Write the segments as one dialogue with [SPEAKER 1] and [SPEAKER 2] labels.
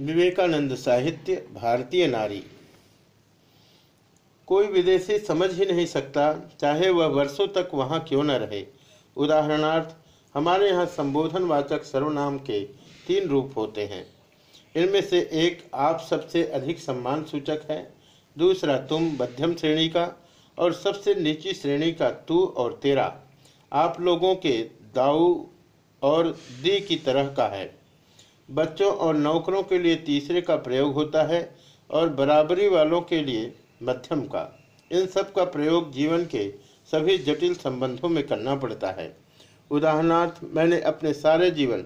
[SPEAKER 1] विवेकानंद साहित्य, भारतीय नारी। कोई विदेशी समझ ही नहीं सकता, चाहे वह वर्षों तक वहाँ क्यों न रहे। उदाहरणार्थ, हमारे यहाँ संबोधन वाचक सर्वनाम के तीन रूप होते हैं। इनमें से एक आप सबसे अधिक सम्मान सूचक है, दूसरा तुम मध्यम श्रेणी का, और सबसे नीची श्रेणी का तू और तेरा। आप लोगों के दाऊ और दी की तरह का है। बच्चों और नौकरों के लिए तीसरे का प्रयोग होता है और बराबरी वालों के लिए मध्यम का। इन सब का प्रयोग जीवन के सभी जटिल संबंधों में करना पड़ता है। उदाहरणार्थ, मैंने अपने सारे जीवन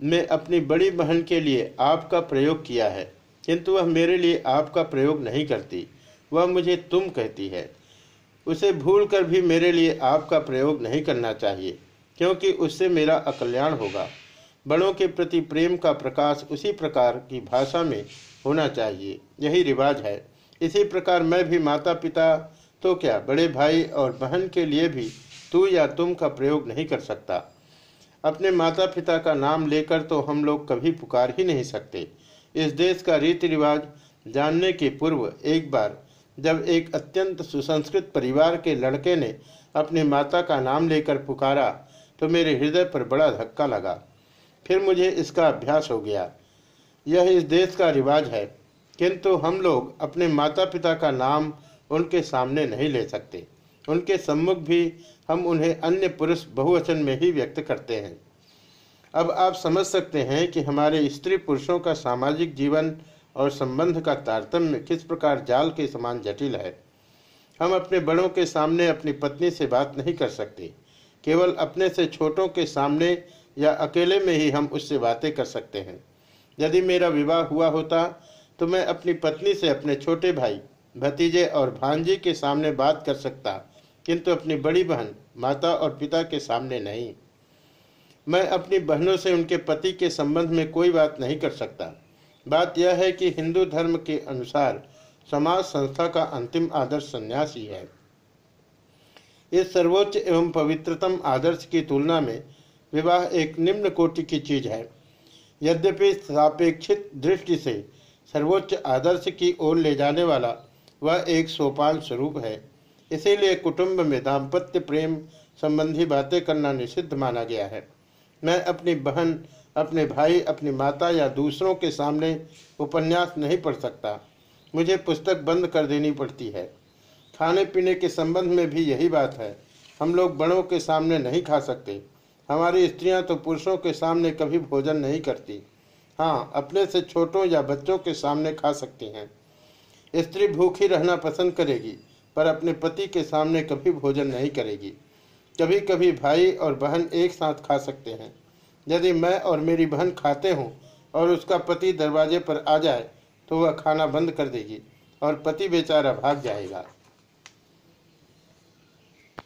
[SPEAKER 1] में अपनी बड़ी बहन के लिए आपका प्रयोग किया है, किंतु वह मेरे लिए आपका प्रयोग नहीं करती। वह मुझे तुम कहती है। उसे भूल कर भी मेरे लिए आपका प्रयोग नहीं करना चाहिए, क्योंकि उससे मेरा अकल्याण होगा। बड़ों के प्रति प्रेम का प्रकाश उसी प्रकार की भाषा में होना चाहिए। यही रिवाज है। इसी प्रकार मैं भी माता पिता तो क्या बड़े भाई और बहन के लिए भी तू या तुम का प्रयोग नहीं कर सकता। अपने माता पिता का नाम लेकर तो हम लोग कभी पुकार ही नहीं सकते। इस देश का रीति रिवाज जानने के पूर्व एक बार जब एक अत्यंत सुसंस्कृत परिवार के लड़के ने अपनी माता का नाम लेकर पुकारा तो मेरे हृदय पर बड़ा धक्का लगा। फिर मुझे इसका अभ्यास हो गया। यह इस देश का रिवाज है, किंतु हम लोग अपने माता पिता का नाम उनके सामने नहीं ले सकते। उनके सम्मुख भी हम उन्हें अन्य पुरुष बहुवचन में ही व्यक्त करते हैं। अब आप समझ सकते हैं कि हमारे स्त्री पुरुषों का सामाजिक जीवन और संबंध का तारतम्य किस प्रकार जाल के समान जटिल है। हम अपने बड़ों के सामने अपनी पत्नी से बात नहीं कर सकते। केवल अपने से छोटों के सामने या अकेले में ही हम उससे बातें कर सकते हैं। यदि मेरा विवाह हुआ होता तो मैं अपनी पत्नी से अपने छोटे भाई, भतीजे और भांजी के सामने बात कर सकता, किंतु अपनी बड़ी बहन, माता और पिता के सामने नहीं। मैं अपनी बहनों से उनके पति के संबंध में कोई बात नहीं कर सकता। बात यह है कि हिंदू धर्म के अनुसार समाज संस्था का अंतिम आदर्श सन्यासी है। इस सर्वोच्च एवं पवित्रतम आदर्श की तुलना में विवाह एक निम्न कोटि की चीज़ है। यद्यपि सापेक्षित दृष्टि से सर्वोच्च आदर्श की ओर ले जाने वाला वह एक सोपान स्वरूप है। इसीलिए कुटुंब में दाम्पत्य प्रेम संबंधी बातें करना निषिद्ध माना गया है। मैं अपनी बहन, अपने भाई, अपनी माता या दूसरों के सामने उपन्यास नहीं पढ़ सकता। मुझे पुस्तक बंद कर देनी पड़ती है। खाने पीने के संबंध में भी यही बात है। हम लोग बड़ों के सामने नहीं खा सकते। हमारी स्त्रियाँ तो पुरुषों के सामने कभी भोजन नहीं करती। हाँ अपने से छोटों या बच्चों के सामने खा सकती हैं। स्त्री भूखी रहना पसंद करेगी, पर अपने पति के सामने कभी भोजन नहीं करेगी। कभी कभी भाई और बहन एक साथ खा सकते हैं। यदि मैं और मेरी बहन खाते हों और उसका पति दरवाजे पर आ जाए तो वह खाना बंद कर देगी और पति बेचारा भाग जाएगा।